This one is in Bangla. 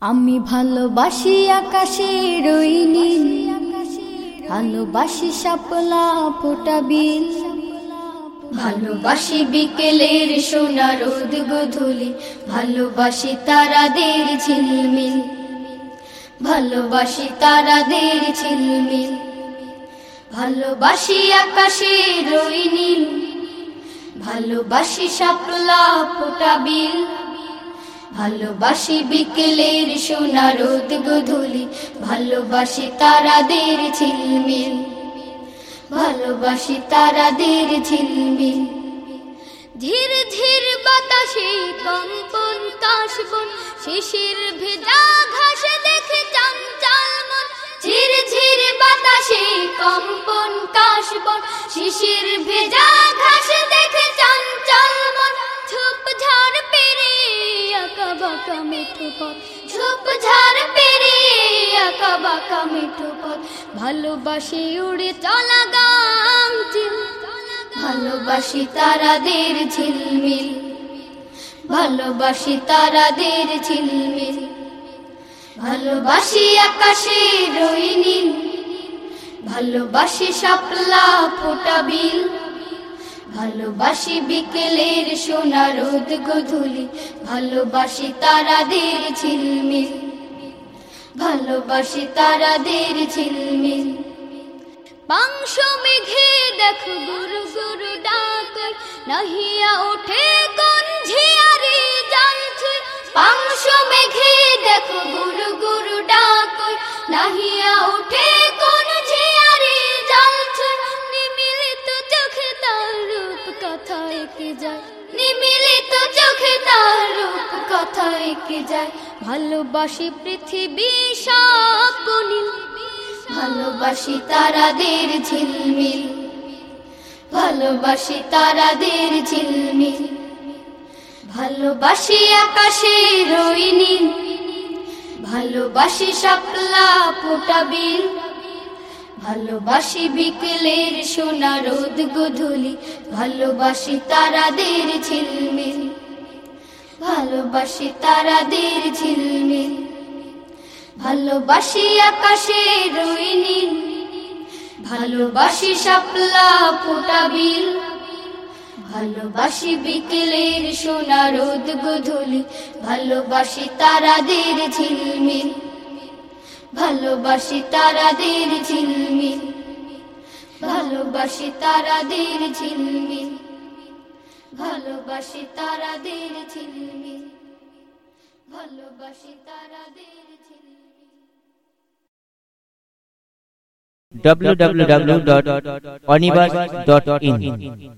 আমি ভালোবাসি আকাশে ওই নীল। ভালোবাসি সাপলা ফোটা বিল। ভালোবাসি বিকেলের সোনা রোদ গধুলি। ভালোবাসি তারাদের ঝিলমিল। ভালোবাসি তারাদের ঝিলমিল। ভালোবাসি আকাশে রই নীল। ভালোবাসি শাপলা ফোটা বিল। ভালোবাসি বিকেলের সোনা রোদ গধুলি, ভালোবাসি তারাদের ঝিলমিল, ভালোবাসি তারাদের ঝিলমিল। ধীর ধীর বাতাসে কম্পন কাশবন শিশির ভেজা ঘাস দেখে চঞ্চল মন। ঝির ঝির বাতাসে কম্পন কাশবন শিশির ভেজা বাঁকা মেঠো পথ। ঝোপ ঝাড় পেরে আঁকা বাঁকা মেঠো পথ। ভালোবাসি উড়ে চলা চিল। ভালোবাসি তারাদের ঝিলমিল। ভালোবাসি তারাদের ঝিলমিল। ভালোবাসি আকাশে রই নীল ভালোবাসি শাপলা ফোটা বিল। ভালোবাসি বিকেলের সোনা রোদ গধুলি, ভালোবাসি তারাদের ঝিলমিল, ভালোবাসি তারাদের ঝিলমিল। পাংশ মেঘে দেখ গুরু গুরু ডাক নাহিয়া ওঠে কোন ঝিয়ারি জল ছুঁই পাংশ মেঘে দেখ গুরু গুরু ডাক নাহিয়া ওঠে একে যায়। নিমিলিত চোখে তার রূপ যায়। ভালোবাসি পৃথিবী সপনীল ভালোবাসি তারাদের ঝিলমিল। ভালোবাসি তারাদের ঝিলমিল। ভালোবাসি আকাশে রই নীল। ভালোবাসি শাপলা ফোটা বিল। ভালোবাসি বিকেলের সোনা রোদ গধুলি, ভালোবাসি তারাদের ঝিলমিল, ভালোবাসি তারাদের ঝিলমিল, ভালোবাসি আকাশে রই নীল ভালোবাসি সাপলা ফোটা বিল, ভালোবাসি বিকেলের সোনা রোদ গধুলি, ভালোবাসি তারাদের ঝিলমিল। ভালোবাসি তারাদের ঝিলমিল ভালোবাসি তারাদের ঝিলমিল ভালোবাসি তারাদের ঝিলমিল ভালোবাসি তারাদের www.onibus.in